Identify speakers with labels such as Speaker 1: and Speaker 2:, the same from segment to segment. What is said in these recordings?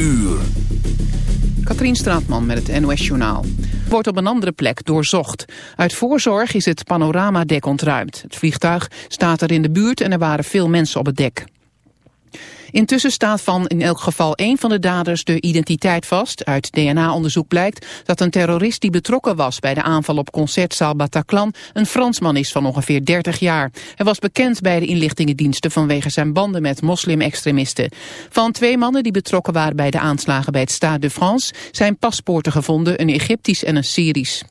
Speaker 1: uur.
Speaker 2: Katrien Straatman met het NOS-journaal. Wordt op een andere plek doorzocht. Uit voorzorg is het panoramadek ontruimd. Het vliegtuig staat er in de buurt en er waren veel mensen op het dek. Intussen staat van in elk geval één van de daders de identiteit vast. Uit DNA-onderzoek blijkt dat een terrorist die betrokken was bij de aanval op concertzaal Bataclan een Fransman is van ongeveer 30 jaar. Hij was bekend bij de inlichtingendiensten vanwege zijn banden met moslim-extremisten. Van twee mannen die betrokken waren bij de aanslagen bij het Stade de France zijn paspoorten gevonden, een Egyptisch en een Syrisch.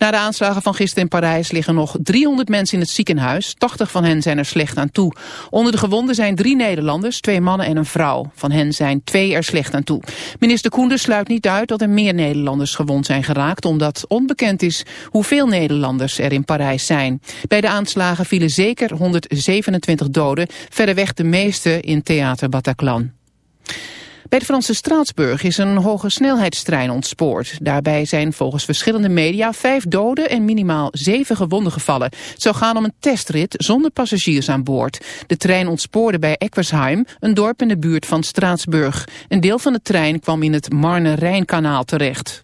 Speaker 2: Na de aanslagen van gisteren in Parijs liggen nog 300 mensen in het ziekenhuis. 80 van hen zijn er slecht aan toe. Onder de gewonden zijn drie Nederlanders, twee mannen en een vrouw. Van hen zijn twee er slecht aan toe. Minister Koenders sluit niet uit dat er meer Nederlanders gewond zijn geraakt... omdat onbekend is hoeveel Nederlanders er in Parijs zijn. Bij de aanslagen vielen zeker 127 doden, verreweg de meeste in Theater Bataclan. Bij de Franse Straatsburg is een hoge snelheidstrein ontspoord. Daarbij zijn volgens verschillende media vijf doden en minimaal zeven gewonden gevallen. Het zou gaan om een testrit zonder passagiers aan boord. De trein ontspoorde bij Eckersheim, een dorp in de buurt van Straatsburg. Een deel van de trein kwam in het Marne-Rijnkanaal terecht.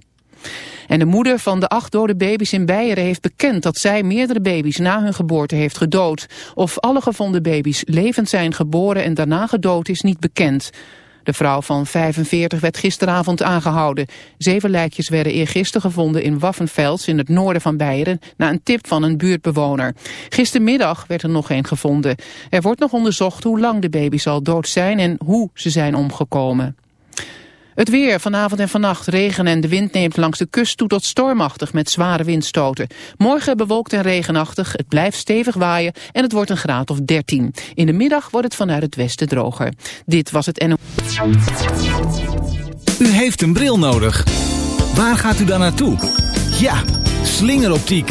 Speaker 2: En de moeder van de acht dode baby's in Beieren heeft bekend dat zij meerdere baby's na hun geboorte heeft gedood. Of alle gevonden baby's levend zijn geboren en daarna gedood is niet bekend. De vrouw van 45 werd gisteravond aangehouden. Zeven lijkjes werden eergisteren gevonden in Waffenfels in het noorden van Beieren na een tip van een buurtbewoner. Gistermiddag werd er nog een gevonden. Er wordt nog onderzocht hoe lang de baby's al dood zijn en hoe ze zijn omgekomen. Het weer vanavond en vannacht regen en de wind neemt langs de kust toe tot stormachtig met zware windstoten. Morgen bewolkt en regenachtig, het blijft stevig waaien en het wordt een graad of 13. In de middag wordt het vanuit het westen droger. Dit was het NO.
Speaker 1: U heeft een bril nodig. Waar gaat u dan naartoe? Ja, slingeroptiek.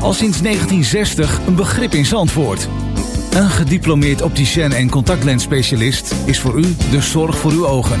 Speaker 1: Al sinds 1960 een begrip in Zandvoort. Een gediplomeerd opticien en contactlensspecialist is voor u de zorg voor uw ogen.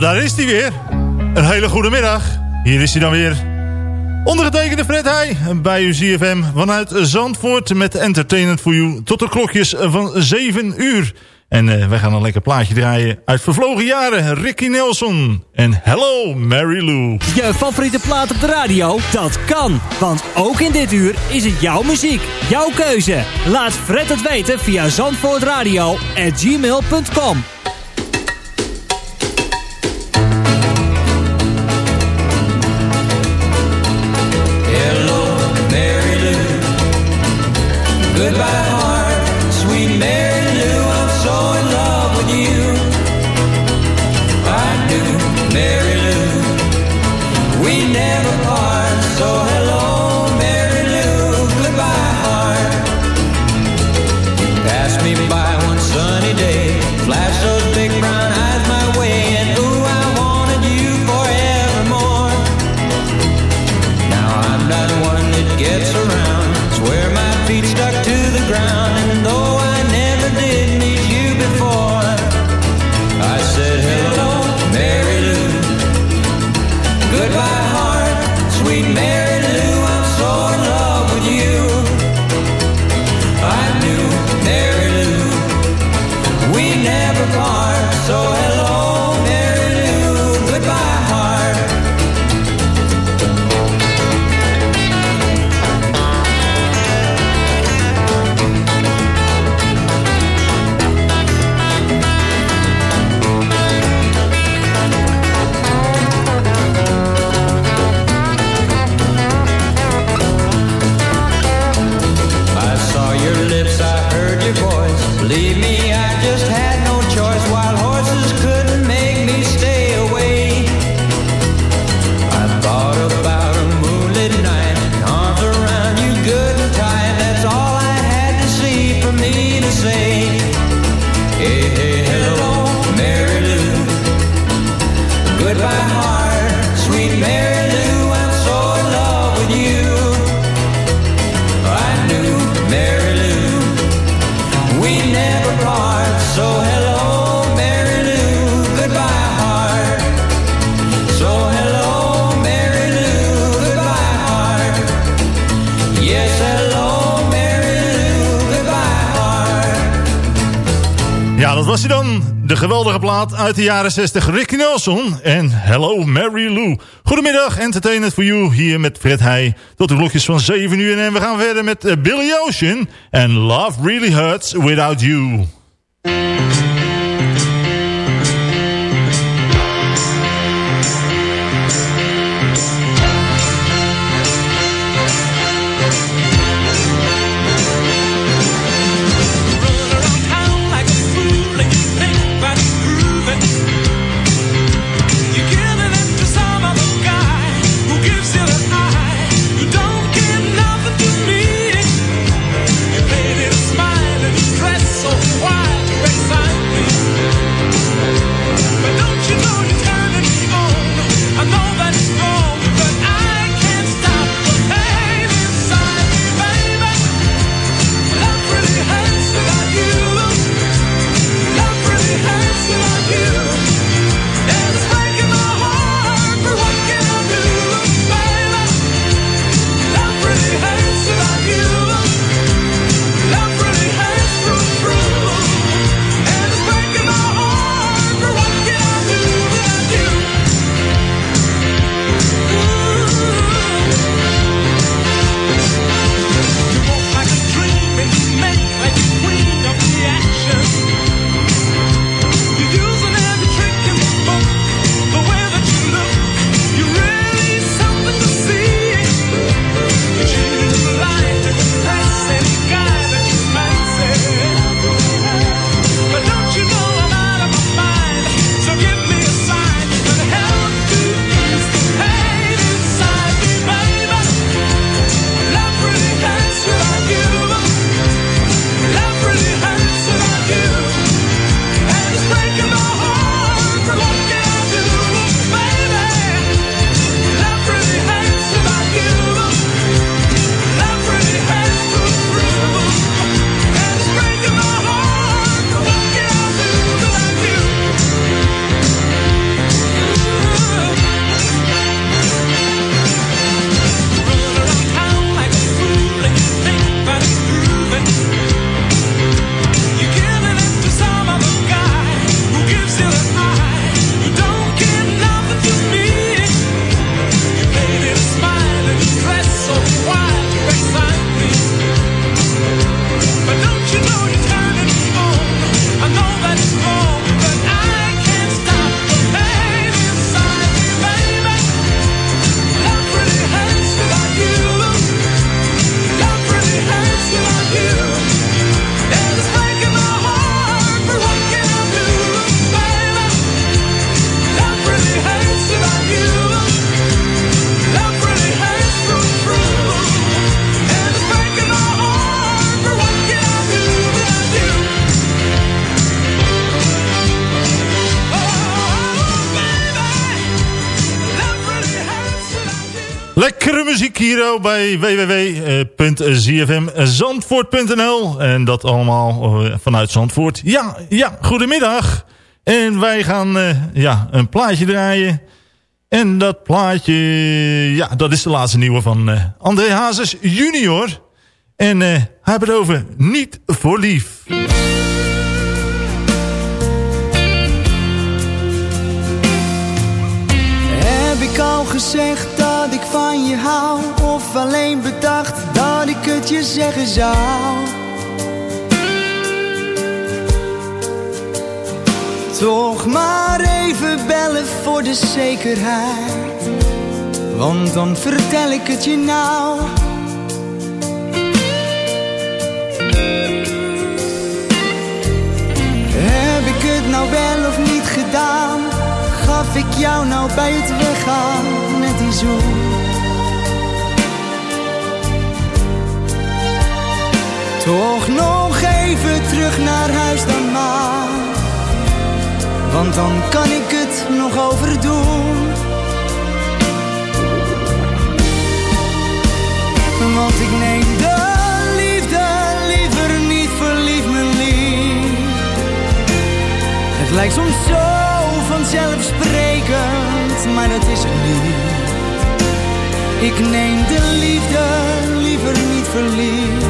Speaker 3: Ja, daar is hij weer. Een hele goede middag. Hier is hij dan weer. Ondergetekende Fred Heij bij uw ZFM vanuit Zandvoort met Entertainment for You tot de klokjes van 7 uur. En uh, wij gaan een lekker plaatje draaien uit vervlogen jaren. Ricky Nelson en Hello Mary Lou.
Speaker 4: Je favoriete plaat op de radio? Dat kan, want ook in dit uur is het jouw muziek. Jouw keuze. Laat Fred het weten via zandvoortradio@gmail.com.
Speaker 3: uit de jaren 60. Ricky Nelson en Hello Mary Lou. Goedemiddag, Entertainment for You. Hier met Fred Heij. Tot de klokjes van 7 uur. En we gaan verder met eh, Billy Ocean. En Love Really Hurts Without You. Bij www.zfmzandvoort.nl En dat allemaal eh, vanuit Zandvoort. Ja, ja, goedemiddag. En wij gaan uh, ja, een plaatje draaien. En dat plaatje, ja, dat is de laatste nieuwe van uh, André Hazes junior. En hij heeft het over Niet voor Lief.
Speaker 5: Heb ik al gezegd dat ik van je hou? Alleen bedacht dat ik het je zeggen zou? Toch maar even bellen voor de zekerheid. Want dan vertel ik het je nou. Heb ik het nou wel of niet gedaan? Gaf ik jou nou bij het weggaan met die zoen? Toch nog even terug naar huis dan maar. Want dan kan ik het nog overdoen. Want ik neem de liefde liever niet verliefd, mijn lief. Het lijkt soms zo vanzelfsprekend, maar dat is het niet. Ik neem de liefde liever niet verliefd.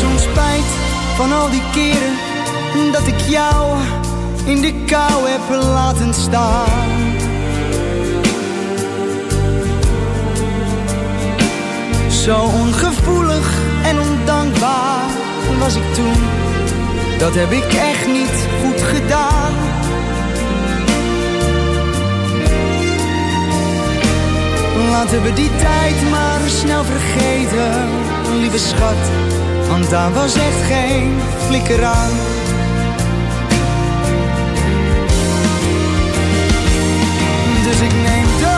Speaker 5: Soms spijt van al die keren dat ik jou in de kou heb laten staan. Zo ongevoelig en ondankbaar was ik toen. Dat heb ik echt niet goed gedaan. Laten we die tijd maar snel vergeten, lieve schat. Want daar was echt geen flikker aan. Dus ik neem de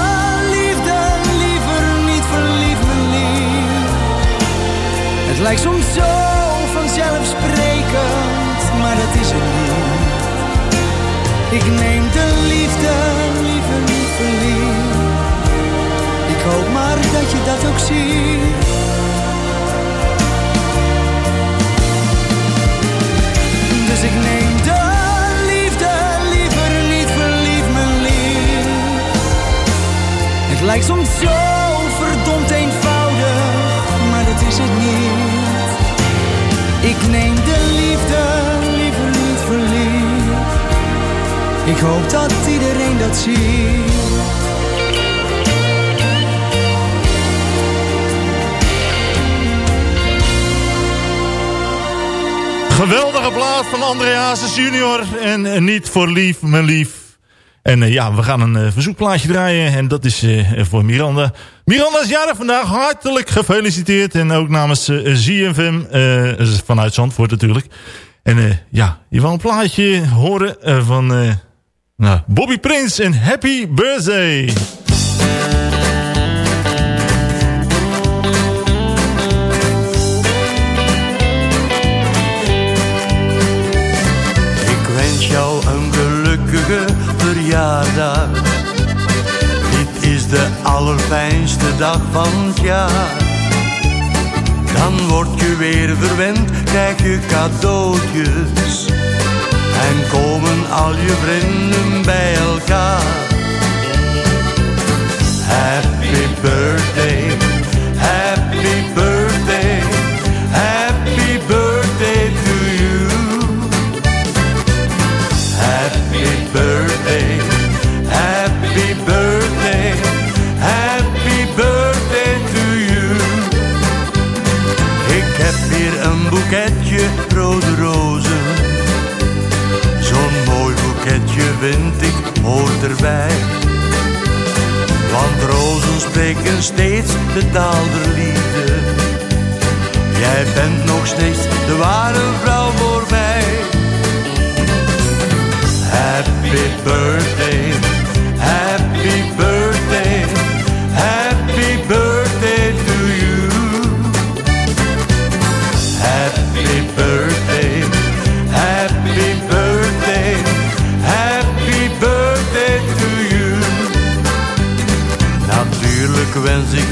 Speaker 5: liefde liever niet verliefd, mijn lief. Het lijkt soms zo vanzelfsprekend, maar dat is het niet. Hoop dat iedereen dat ziet.
Speaker 3: Geweldige plaat van André Hazes junior. En uh, niet voor lief, mijn lief. En uh, ja, we gaan een uh, verzoekplaatje draaien. En dat is voor Miranda. Miranda is jarig vandaag. Hartelijk gefeliciteerd. En ook namens ZFM. vanuit Zandvoort natuurlijk. En ja, je wil een plaatje horen van nou, Bobby Prince en Happy Birthday.
Speaker 6: verjaardag. Dit is de allerfijnste dag van het jaar. Dan word je weer verwend, krijg je cadeautjes. En komen al je vrienden bij elkaar. Happy birthday, spreken steeds de taal der liefde. Jij bent nog steeds de ware vrouw voor mij. Happy birthday,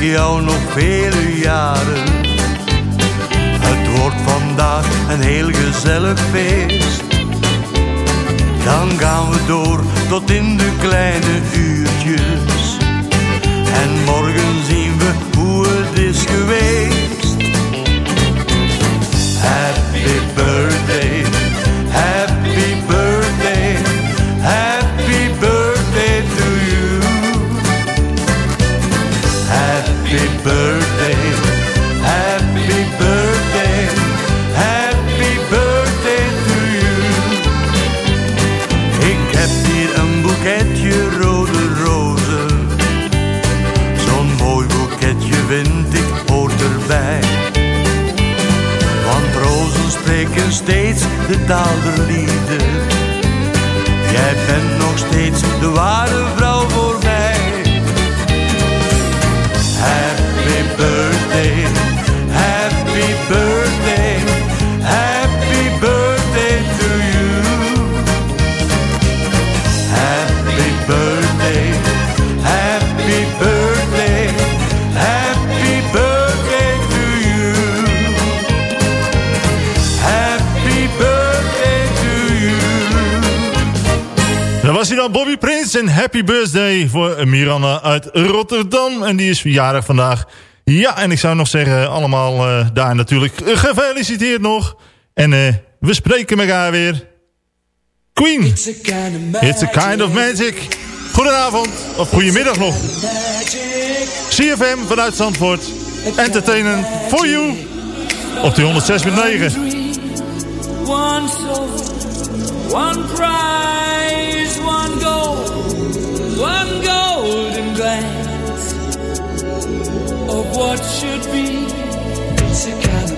Speaker 6: ik jou nog vele jaren. Het wordt vandaag een heel gezellig feest. Dan gaan we door tot in de kleine uurtjes. En morgen zien de taal der liefde. Jij bent nog steeds de ware vrouw
Speaker 3: en Happy Birthday voor Miranda uit Rotterdam. En die is jarig vandaag. Ja, en ik zou nog zeggen, allemaal eh, daar natuurlijk gefeliciteerd nog. En eh, we spreken elkaar weer. Queen, it's a kind of magic. Goedenavond, of goedemiddag nog. CFM vanuit Zandvoort. Entertainment for you. Op die 106.9.
Speaker 7: One soul, one prize, one goal, one golden glance of what should be. It's a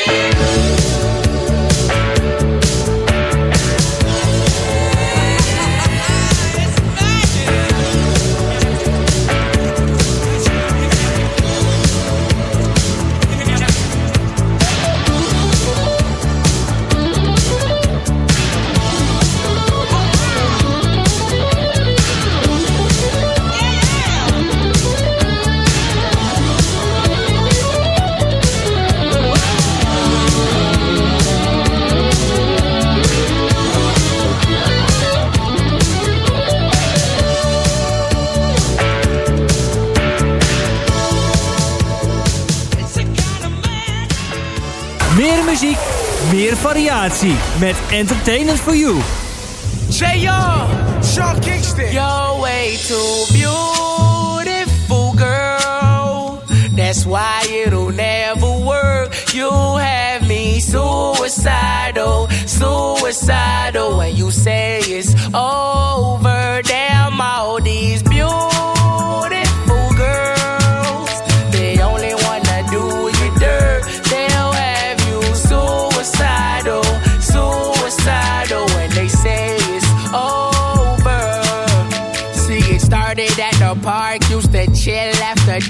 Speaker 4: Variatie. Met Entertainment for You.
Speaker 8: Say yo, Sean Kingston. You're way too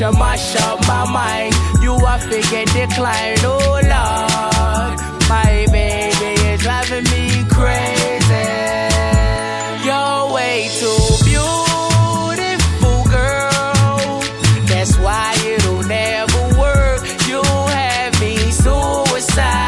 Speaker 8: you mash up my mind. You are figure decline. Oh, Lord. My baby is driving me crazy. You're way too beautiful, girl. That's why it'll never work. You have me suicidal,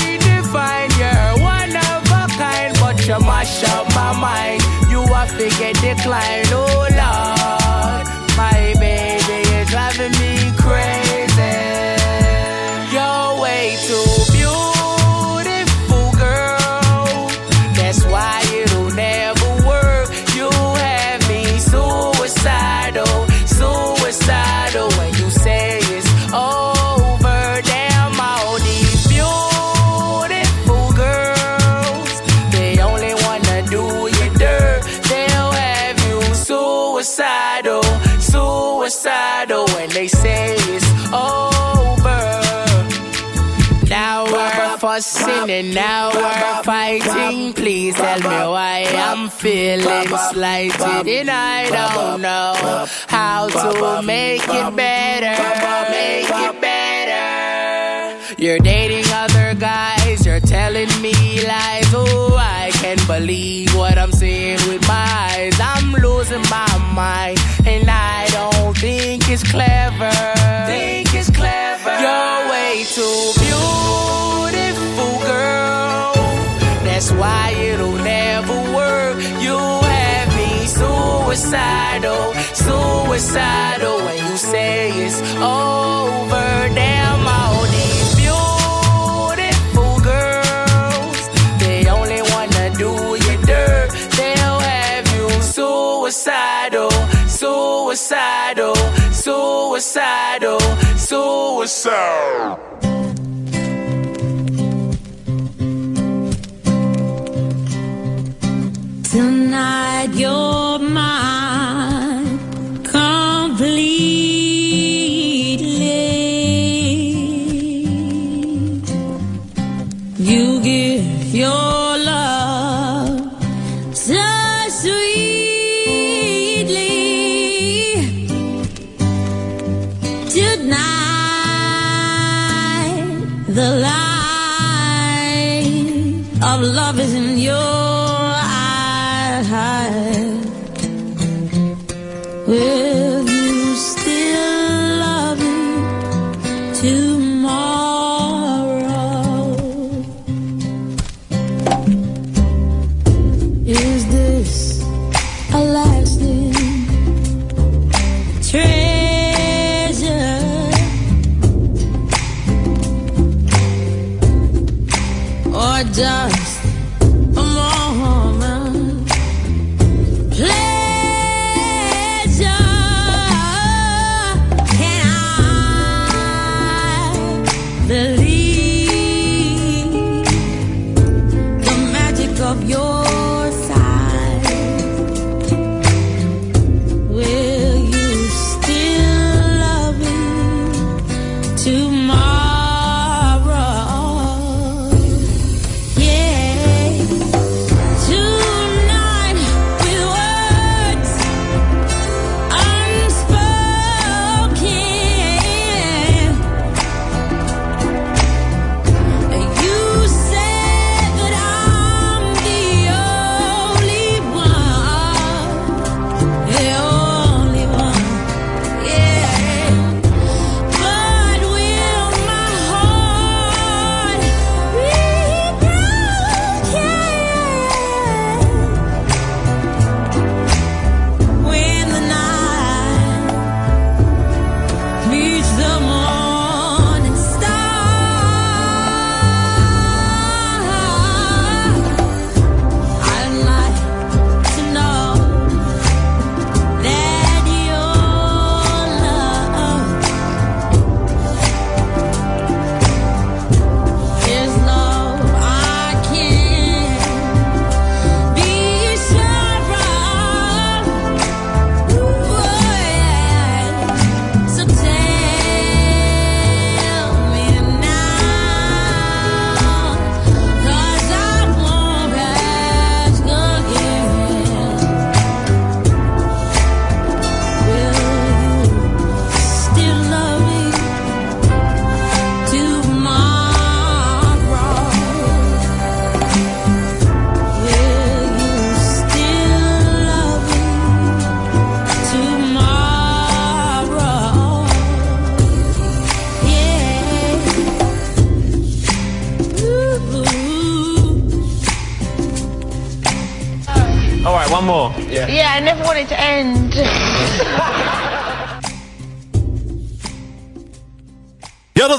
Speaker 8: divine. You're one of a kind, but you mash up my mind. You are figure decline. Oh, Lord. And now we're fighting. Please tell me why I'm feeling slighted and I don't know how to make it better. Make it better. You're dating other guys, you're telling me lies. Oh, I can't believe what I'm seeing with my eyes. I'm losing my mind and I don't think it's clever. Think it's clever. You're way too That's why it'll never work. You have me suicidal, suicidal. When you say it's over, damn all these beautiful girls. They only wanna do you dirt. They'll have you suicidal, suicidal, suicidal, suicidal.
Speaker 9: Tonight you're mine completely. You give your love so sweetly tonight. The light of love is in your eyes. Will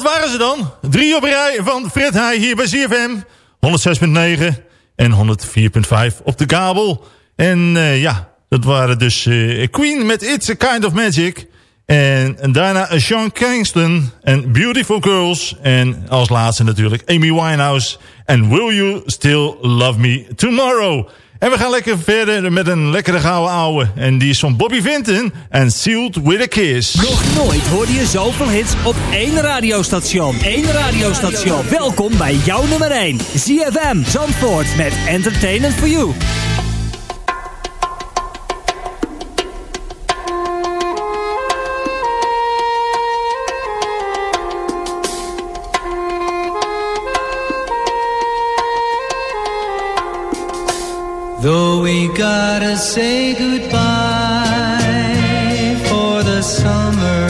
Speaker 3: dat waren ze dan. Drie op rij van Fred Heij hier bij CFM. 106.9 en 104.5 op de kabel. En eh, ja, dat waren dus eh, Queen met It's a Kind of Magic. En, en daarna Sean Kingston en Beautiful Girls. En als laatste natuurlijk Amy Winehouse en Will You Still Love Me Tomorrow. En we gaan lekker verder met een lekkere gouden ouwe. En die is van Bobby Vinton en Sealed With a Kiss.
Speaker 10: Nog nooit hoorde je zoveel hits op één radiostation. Eén radiostation. Welkom bij jouw nummer 1. ZFM Zandvoort met Entertainment for You.
Speaker 4: Though we gotta say goodbye for the summer,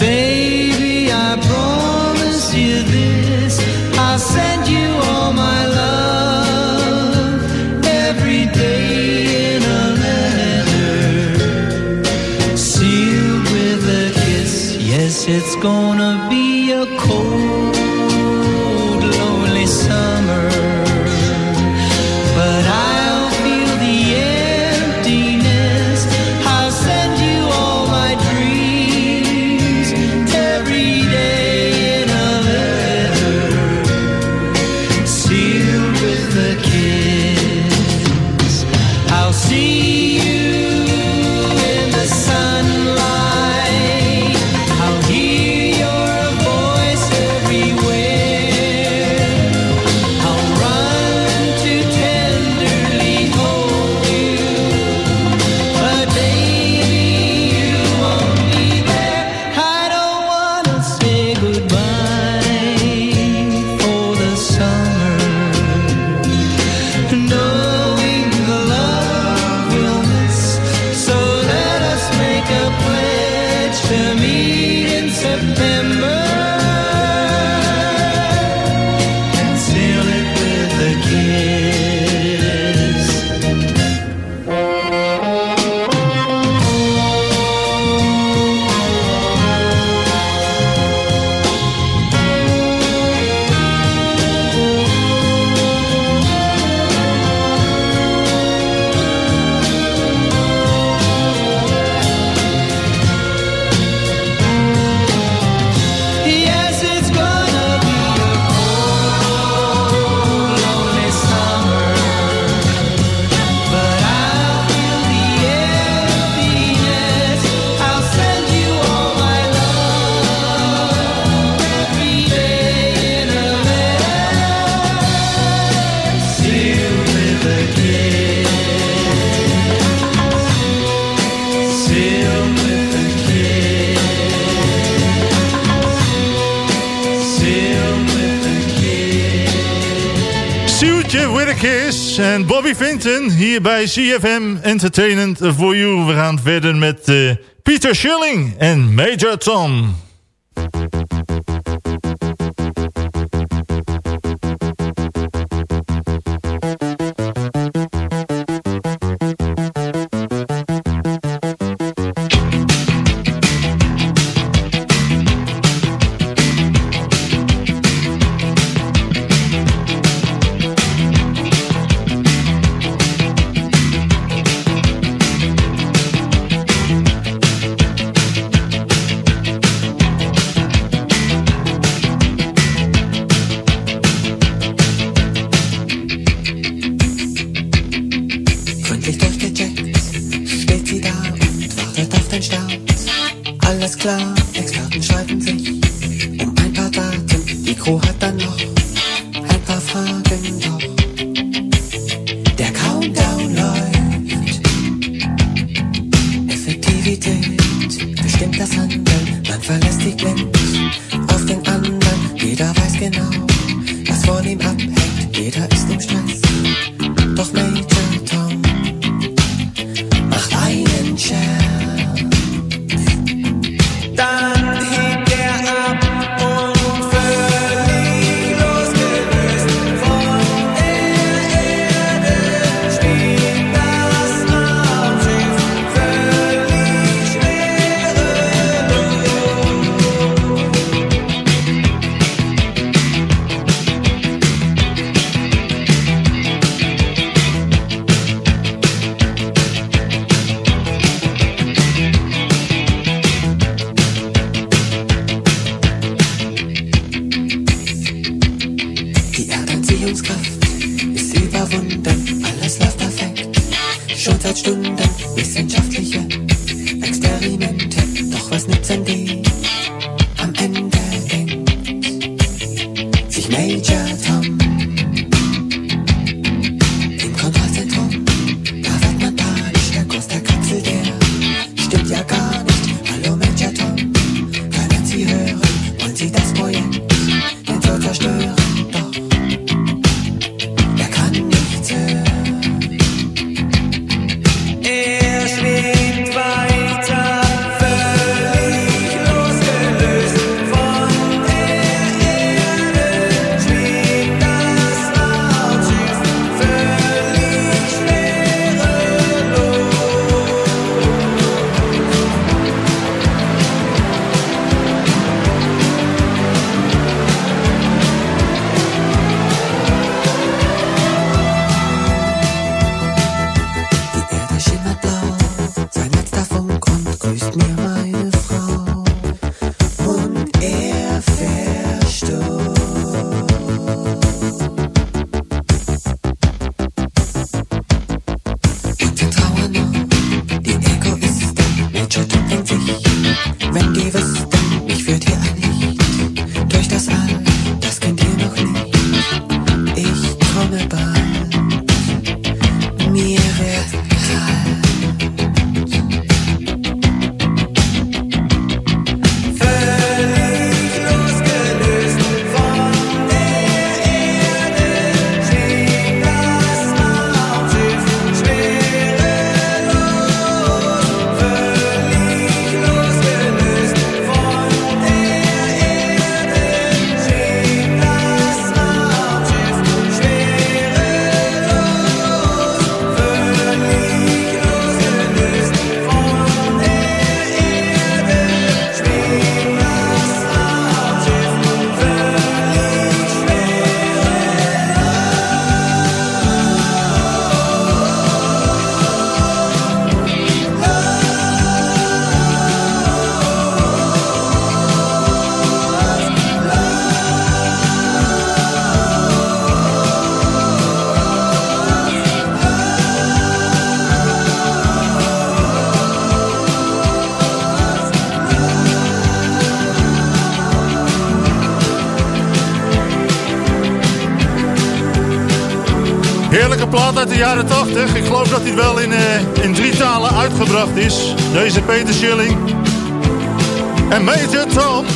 Speaker 4: baby, I promise you this: I'll send you all my love every day in a letter, sealed with a kiss. Yes, it's gonna be
Speaker 11: Bobby Vinton hier bij CFM Entertainment for You. We gaan verder met uh, Peter Schilling en Major Tom. auf den anderen. Jeder weiß genau, was von ihm abhängt. Jeder ist im Stress. Doch mehr jaren 80. Ik geloof dat hij wel in, uh, in drie talen uitgebracht is. Deze Peter Schilling. En Major Tom.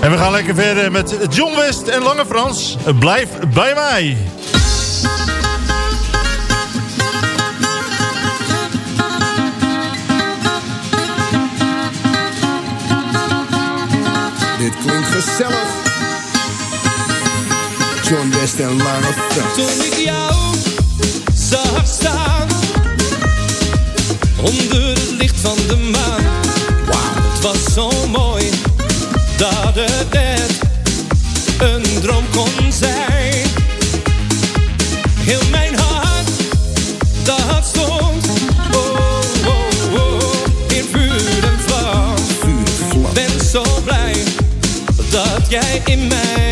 Speaker 3: En we gaan lekker verder met John West en Lange Frans. Blijf bij mij.
Speaker 12: Dit klinkt gezellig. John West en Lange Frans.
Speaker 13: Toen ik jou zag staan onder het licht van de maan. Wauw, het was zo mooi dat het net een droom kon zijn. Heel mijn hart, dat stond oh, oh, oh, in vuur en vlam. Ben zo blij dat jij in mijn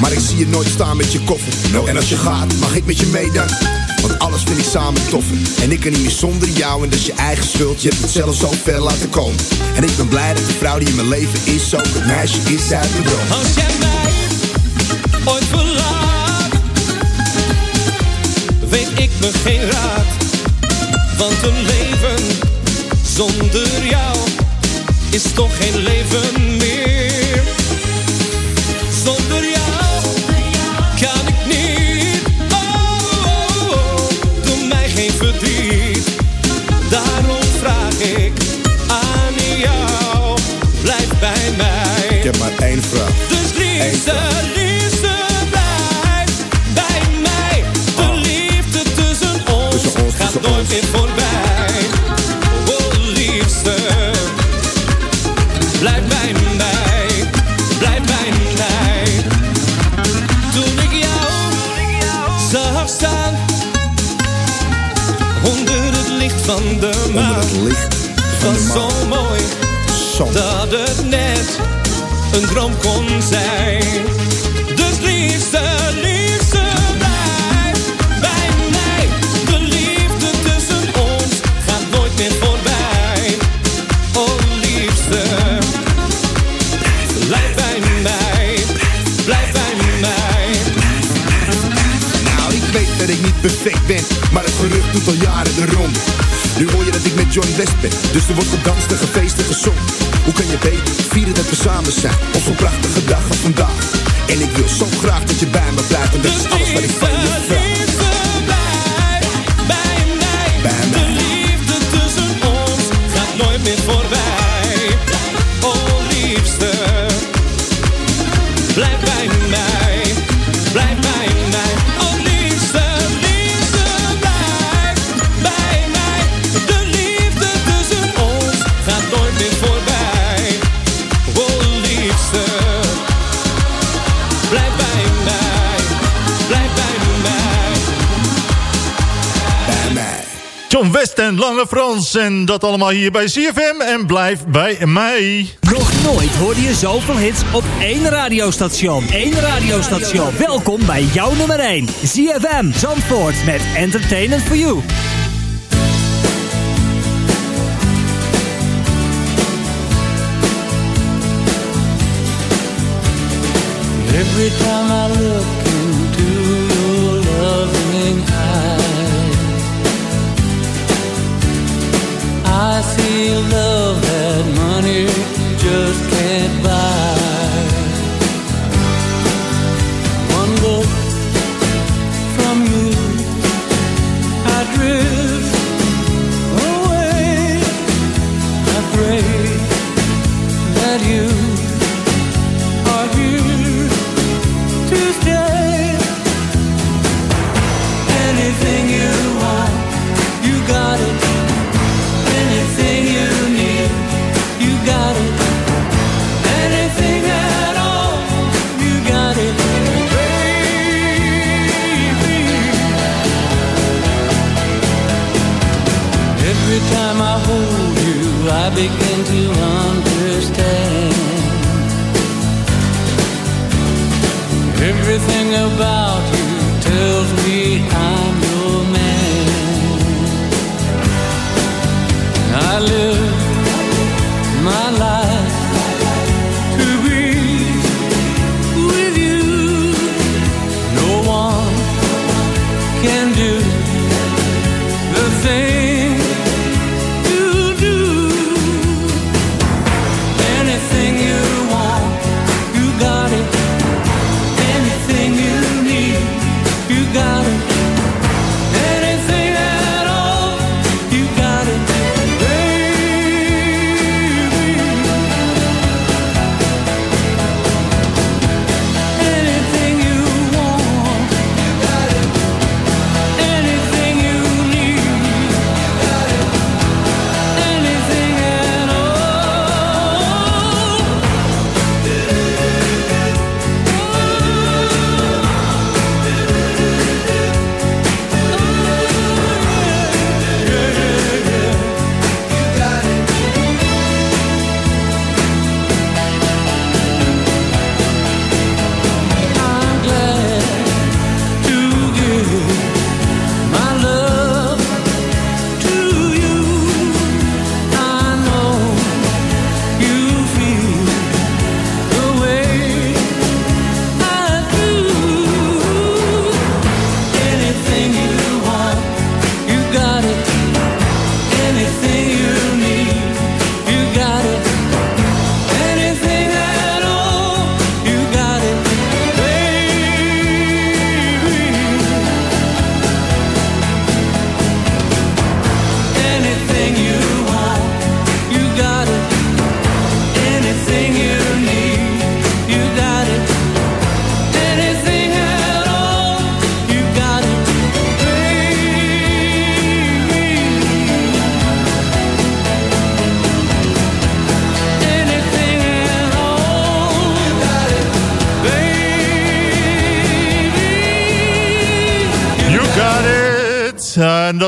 Speaker 12: Maar ik zie je nooit staan met je koffer. En als je gaat, mag ik met je mee? Want alles vind ik samen toffer. En ik kan niet meer zonder jou. En dat is je eigen schuld. Je hebt het zelf zo ver laten komen. En ik ben blij dat de vrouw die in mijn leven is. Ook het meisje is uit mijn droom.
Speaker 13: Als jij mij ooit verlaat, weet ik me geen raad. Want een leven zonder jou is toch geen leven meer. Zonder jou een droom kon zijn. Dus liefste, liefste, blijf bij mij. De liefde tussen ons gaat nooit meer voorbij. Oh liefste, blijf bij mij. Blijf bij mij.
Speaker 12: Nou, ik weet dat ik niet perfect ben, maar het gerucht doet al jaren de ronde. Nu hoor je dat ik met John West ben, dus er wordt gedanst en gefeest en gezongen. Hoe kan je beter vieren dat we samen zijn, op zo'n prachtige dag als vandaag. En ik wil zo graag dat je bij me blijft, en dat is alles wat ik van je.
Speaker 3: En Lange Frans. En dat allemaal hier bij CFM. En blijf bij mij.
Speaker 10: Nog nooit hoorde je zoveel hits op één radiostation. Eén radiostation. Welkom bij jouw nummer 1. ZFM Zandvoort met Entertainment for You.
Speaker 7: Every time I look I see love that money about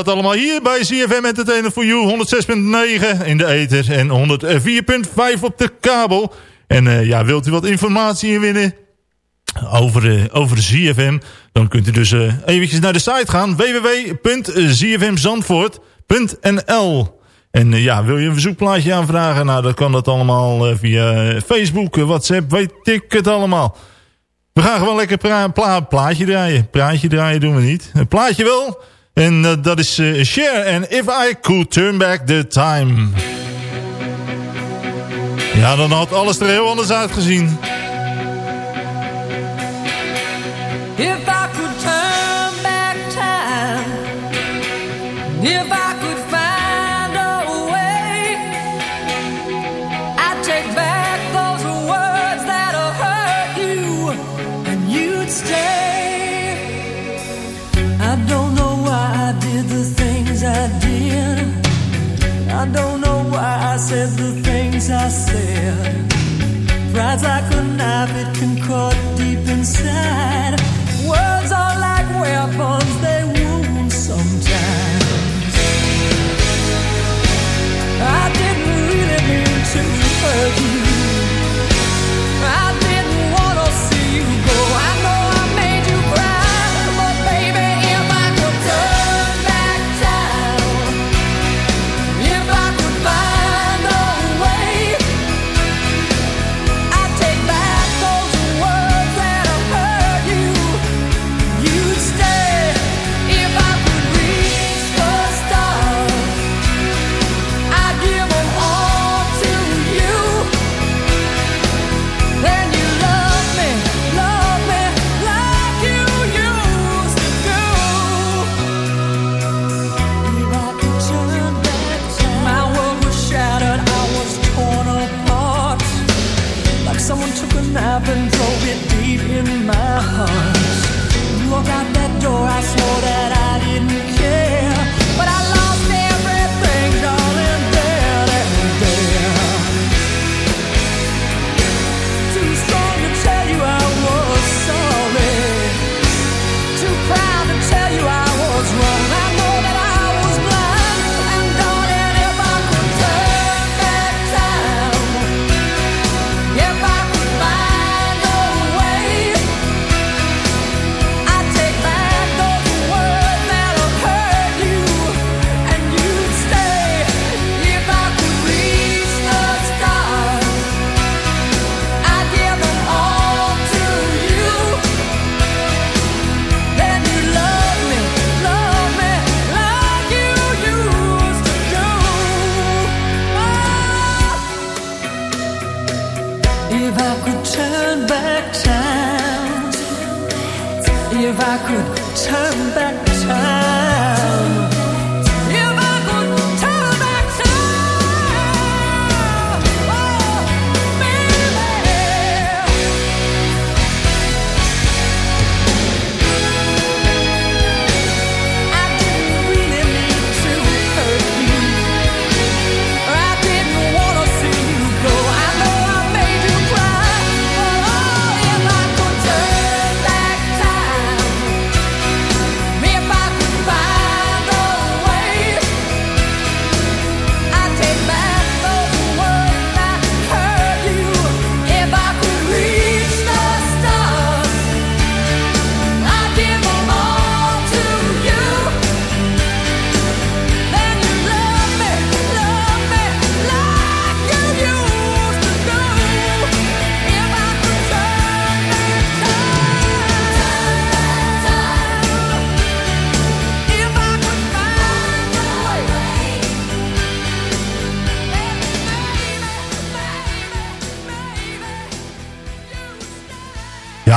Speaker 3: dat allemaal hier bij CFM Entertainment for You. 106.9 in de ether en 104.5 op de kabel. En uh, ja, wilt u wat informatie inwinnen over, uh, over CFM... dan kunt u dus uh, eventjes naar de site gaan. www.zfmzandvoort.nl En ja, wil je een verzoekplaatje aanvragen? Nou, dan kan dat allemaal via Facebook, WhatsApp, weet ik het allemaal. We gaan gewoon lekker pla plaatje draaien. Praatje draaien doen we niet. Een plaatje wel. En uh, dat is Share en If I Could Turn Back the Time. Ja, dan had alles er heel anders uitgezien.
Speaker 7: If I could turn back time If I I don't know why I said the things I said Pride's like a knife, it can cut deep inside Words are like weapons, they wound sometimes. I didn't really mean to hurt you.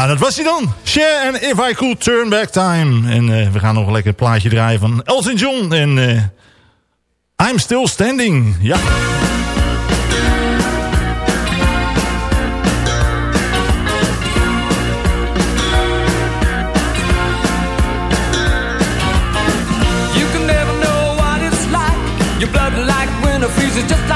Speaker 3: Ja, dat was hij dan. Share and If I Could Turn Back Time. En uh, we gaan nog een lekker plaatje draaien van Elton John. En uh, I'm Still Standing. Ja.
Speaker 13: You can never know what it's like. Your blood like winter freezes just like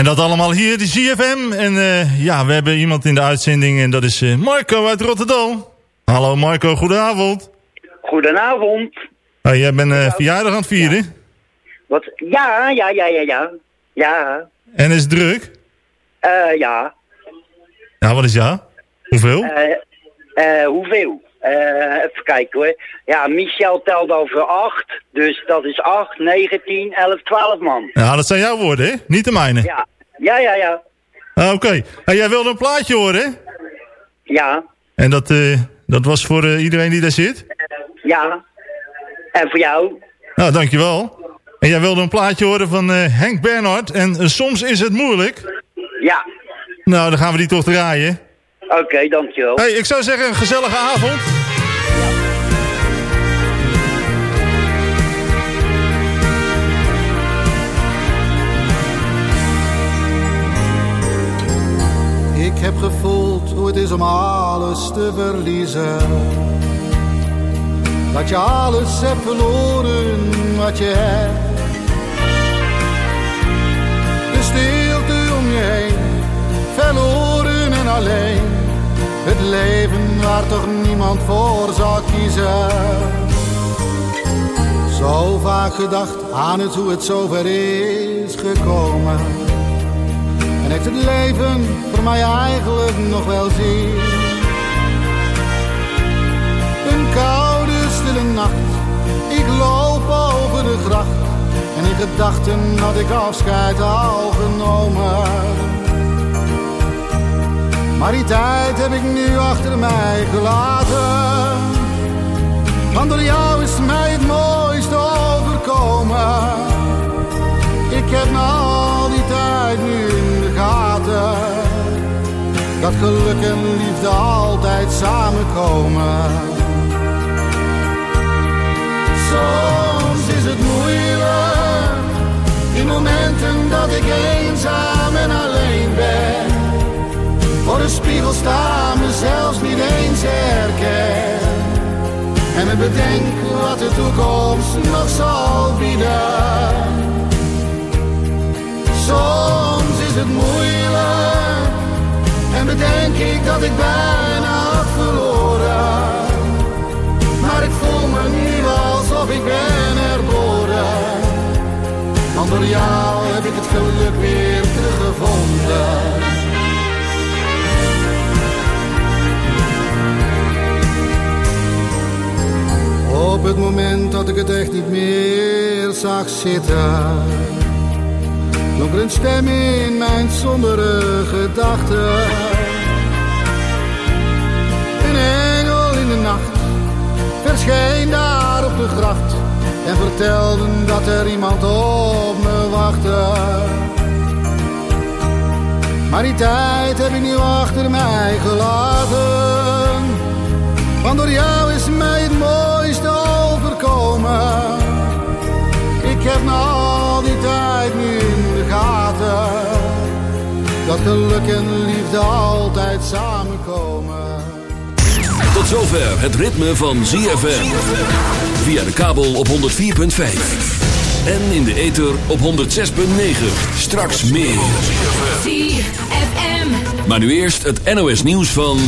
Speaker 3: En dat allemaal hier, de ZFM. En eh, ja, we hebben iemand in de uitzending en dat is eh, Marco uit Rotterdam. Hallo Marco, goedenavond.
Speaker 14: Goedenavond.
Speaker 3: Hey, jij bent eh, verjaardag aan het vieren.
Speaker 14: Wat? Ja, ja, ja, ja, ja. Ja,
Speaker 3: En is het druk?
Speaker 14: eh, ja.
Speaker 3: Ja, wat is ja? Hoeveel?
Speaker 14: Eh, hoeveel? Eh, even kijken hoor. Ja, Michel telt over 8. Dus dat is 8, 9, 10, 11, 12 man.
Speaker 3: Ja, dat zijn jouw woorden, hè? Niet de mijne.
Speaker 14: Ja, ja, ja, ja.
Speaker 3: Ah, Oké. Hey, jij wilde een plaatje horen, hè?
Speaker 14: Ja,
Speaker 3: En dat, eh, dat was voor eh, iedereen die daar zit?
Speaker 14: ja. En voor jou?
Speaker 3: Nou, dankjewel. En jij wilde een plaatje horen van Henk Bernhard. En soms is het moeilijk.
Speaker 14: Ja.
Speaker 3: Nou, dan gaan we die toch draaien.
Speaker 14: Oké, dankjewel.
Speaker 3: Hey, ik zou zeggen, een gezellige avond.
Speaker 15: Ik heb gevoeld hoe het is om alles te verliezen. Dat je alles hebt verloren wat je hebt. Het leven waar toch niemand voor zou kiezen. Zo vaak gedacht aan het hoe het zover is gekomen. En heeft het leven voor mij eigenlijk nog wel zin? Een koude, stille nacht, ik loop over de gracht. En in gedachten had ik afscheid al genomen. Maar die tijd heb ik nu achter mij gelaten. Want door jou is mij het mooiste overkomen. Ik heb na al die tijd nu in de gaten Dat geluk en liefde altijd samenkomen Soms is het moeilijk In momenten dat ik eenzaam en alleen ben de spiegel staan me zelfs niet eens herken En me bedenk wat de toekomst nog zal bieden Soms is het moeilijk en bedenk ik dat ik bijna verloren. Maar ik voel me nu alsof ik ben herboren. Want door jou heb ik het geluk weer teruggevonden. Op het moment dat ik het echt niet meer zag zitten er een stem in mijn sombere gedachten. Een engel in de nacht verscheen daar op de gracht en vertelde dat er iemand op me wachtte. Maar die tijd heb ik nu achter mij gelaten, want door jou is mij het mooiste Ik heb na al die tijd nu in de gaten Dat geluk en liefde altijd samenkomen.
Speaker 16: Tot zover het ritme van ZFM Via de kabel op 104.5 En in de ether op 106.9 Straks meer.
Speaker 17: ZFM.
Speaker 16: Maar nu eerst het NOS nieuws van...